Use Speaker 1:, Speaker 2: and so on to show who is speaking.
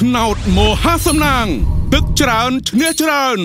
Speaker 1: ឆ្នោតមហាសំណាង ទឹកច្រើនឈ្នះច្រើន